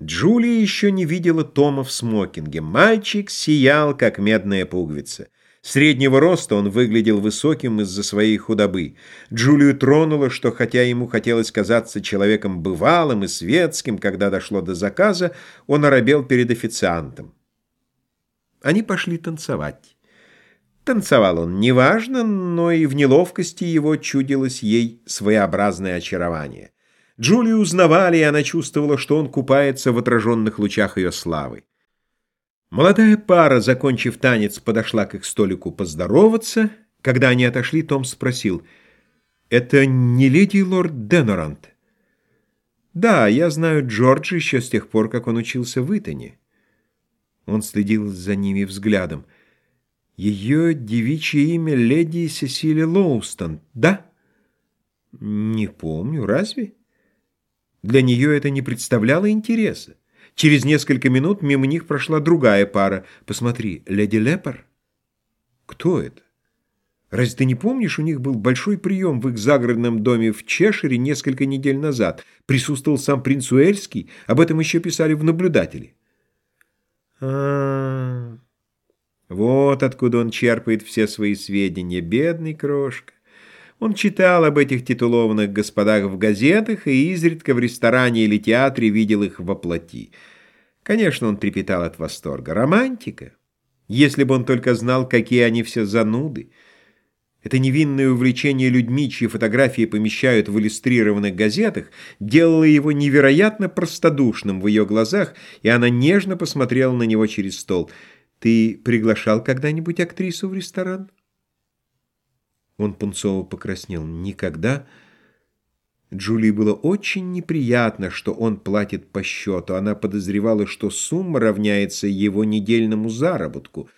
Джулия еще не видела Тома в смокинге. Мальчик сиял, как медная пуговица. Среднего роста он выглядел высоким из-за своей худобы. Джулию тронуло, что хотя ему хотелось казаться человеком бывалым и светским, когда дошло до заказа, он оробел перед официантом. Они пошли танцевать. Танцевал он неважно, но и в неловкости его чудилось ей своеобразное очарование. Джулию узнавали, и она чувствовала, что он купается в отраженных лучах ее славы. Молодая пара, закончив танец, подошла к их столику поздороваться. Когда они отошли, Том спросил, «Это не леди лорд Денорант?» «Да, я знаю Джорджа еще с тех пор, как он учился в Итоне». Он следил за ними взглядом. «Ее девичье имя леди Сесилия Лоустон, да?» «Не помню, разве?» Для нее это не представляло интереса. Через несколько минут мимо них прошла другая пара. Посмотри, леди Лепар. Кто это? Разве ты не помнишь, у них был большой прием в их загородном доме в Чешире несколько недель назад? Присутствовал сам принц Уэльский, об этом еще писали в наблюдателе. А, Вот откуда он черпает все свои сведения, бедный крошка. Он читал об этих титулованных господах в газетах и изредка в ресторане или театре видел их во плоти. Конечно, он трепетал от восторга. Романтика! Если бы он только знал, какие они все зануды. Это невинное увлечение людьми, чьи фотографии помещают в иллюстрированных газетах, делало его невероятно простодушным в ее глазах, и она нежно посмотрела на него через стол. «Ты приглашал когда-нибудь актрису в ресторан?» Он пунцово покраснел. Никогда. Джулии было очень неприятно, что он платит по счету. Она подозревала, что сумма равняется его недельному заработку,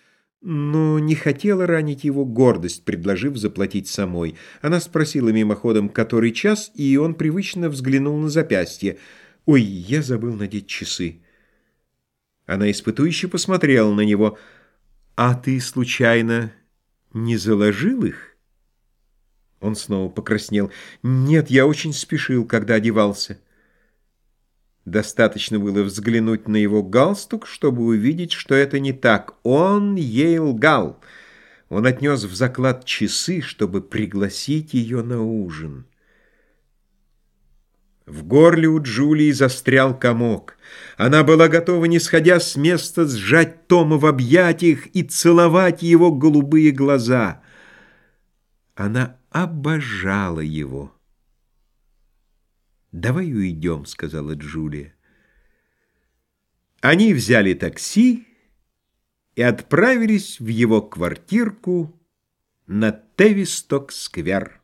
но не хотела ранить его гордость, предложив заплатить самой. Она спросила мимоходом, который час, и он привычно взглянул на запястье. «Ой, я забыл надеть часы». Она испытующе посмотрела на него. «А ты, случайно, не заложил их?» Он снова покраснел. «Нет, я очень спешил, когда одевался». Достаточно было взглянуть на его галстук, чтобы увидеть, что это не так. Он ей лгал. Он отнес в заклад часы, чтобы пригласить ее на ужин. В горле у Джулии застрял комок. Она была готова, не сходя с места, сжать Тома в объятиях и целовать его голубые глаза. Она обожала его. «Давай уйдем», — сказала Джулия. Они взяли такси и отправились в его квартирку на Тевисток-сквер.